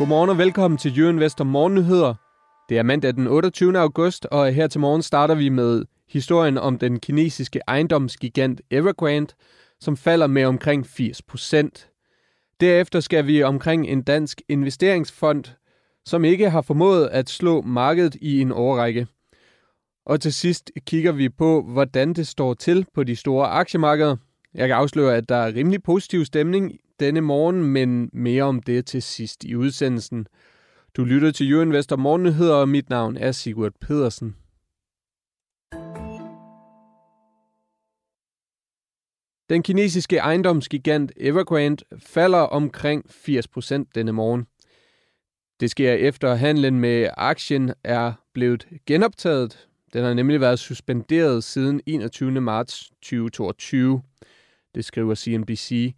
Godmorgen og velkommen til Jørgen Vester Morgennyheder. Det er mandag den 28. august, og her til morgen starter vi med historien om den kinesiske ejendomsgigant Evergrande, som falder med omkring 80 procent. Derefter skal vi omkring en dansk investeringsfond, som ikke har formået at slå markedet i en årrække. Og til sidst kigger vi på, hvordan det står til på de store aktiemarkeder. Jeg kan afsløre, at der er rimelig positiv stemning denne morgen, men mere om det til sidst i udsendelsen. Du lytter til Jørgen Vester Morgennyheder, og mit navn er Sigurd Pedersen. Den kinesiske ejendomsgigant Evergrande falder omkring 80% denne morgen. Det sker efter handlen med aktien er blevet genoptaget. Den har nemlig været suspenderet siden 21. marts 2022. Det skriver CNBC.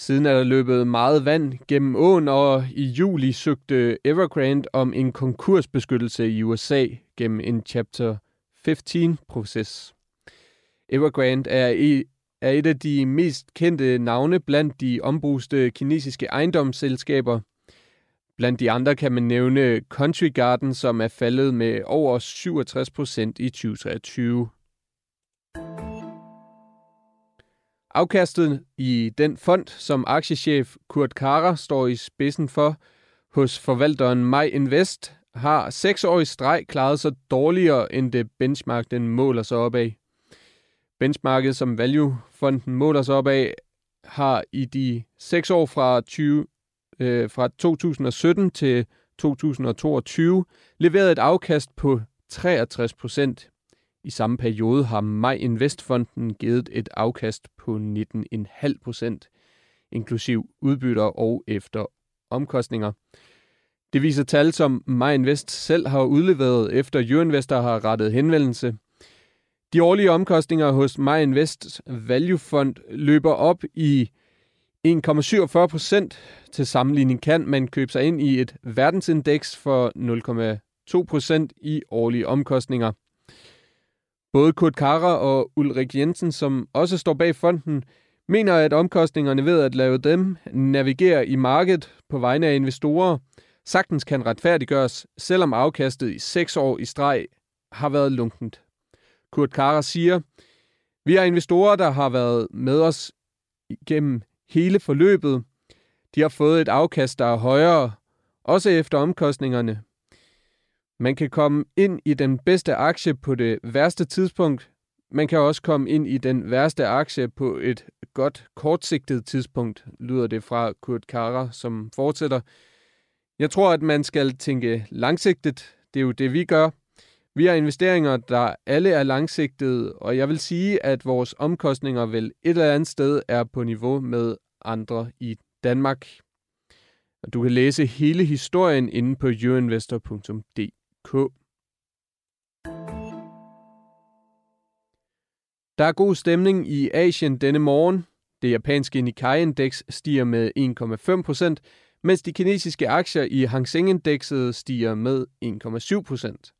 Siden er der løbet meget vand gennem åen, og i juli søgte Evergrande om en konkursbeskyttelse i USA gennem en Chapter 15-proces. Evergrande er, i, er et af de mest kendte navne blandt de ombruste kinesiske ejendomsselskaber. Blandt de andre kan man nævne Country Garden, som er faldet med over 67 procent i 2023. Afkastet i den fond, som aktiechef Kurt Kara står i spidsen for hos forvalteren My Invest, har seks år i streg klaret sig dårligere end det benchmark, den måler sig op af. Benchmarket, som Value-fonden måler sig op af, har i de seks år fra, 20, øh, fra 2017 til 2022 leveret et afkast på 63 procent i samme periode har Maj Investfonden givet et afkast på 19,5 procent, inklusiv udbytter og efter omkostninger. Det viser tal, som Maj Invest selv har udleveret efter Jørinvestor har rettet henvendelse. De årlige omkostninger hos Maj Invest Value Fund løber op i 1,47 procent. Til sammenligning kan man købe sig ind i et verdensindeks for 0,2 procent i årlige omkostninger. Både Kurt Kara og Ulrik Jensen, som også står bag fonden, mener, at omkostningerne ved at lave dem navigere i markedet på vegne af investorer sagtens kan retfærdiggøres, selvom afkastet i seks år i streg har været lunkent. Kurt Kara siger, vi har investorer, der har været med os gennem hele forløbet. De har fået et afkast, der er højere, også efter omkostningerne, man kan komme ind i den bedste aktie på det værste tidspunkt. Man kan også komme ind i den værste aktie på et godt kortsigtet tidspunkt, lyder det fra Kurt Kara, som fortsætter. Jeg tror, at man skal tænke langsigtet. Det er jo det, vi gør. Vi har investeringer, der alle er langsigtede, og jeg vil sige, at vores omkostninger vel et eller andet sted er på niveau med andre i Danmark. Du kan læse hele historien inde på youinvestor.dk. K. Der er god stemning i Asien denne morgen. Det japanske Nikkei-indeks stiger med 1,5 procent, mens de kinesiske aktier i Hang Seng-indekset stiger med 1,7 procent.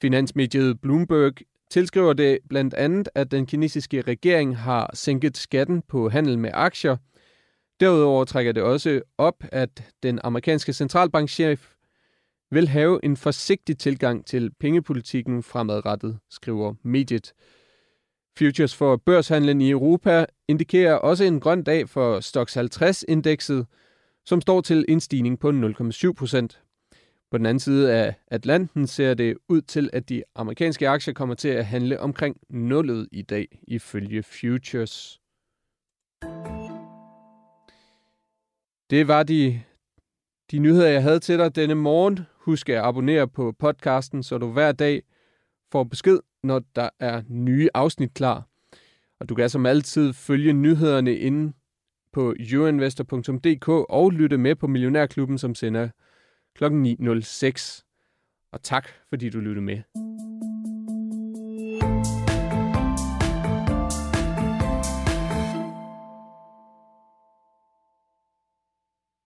Finansmediet Bloomberg tilskriver det blandt andet, at den kinesiske regering har sænket skatten på handel med aktier. Derudover trækker det også op, at den amerikanske centralbankchef vil have en forsigtig tilgang til pengepolitikken fremadrettet, skriver mediet. Futures for børshandlen i Europa indikerer også en grøn dag for Stoxx 50-indekset, som står til en stigning på 0,7 procent. På den anden side af Atlanten ser det ud til, at de amerikanske aktier kommer til at handle omkring nullet i dag, ifølge Futures. Det var de, de nyheder, jeg havde til dig denne morgen. Husk at abonnere på podcasten, så du hver dag får besked, når der er nye afsnit klar. Og du kan som altid følge nyhederne inde på euroinvestor.dk og lytte med på Millionærklubben, som sender kl. 9.06. Og tak, fordi du lyttede med.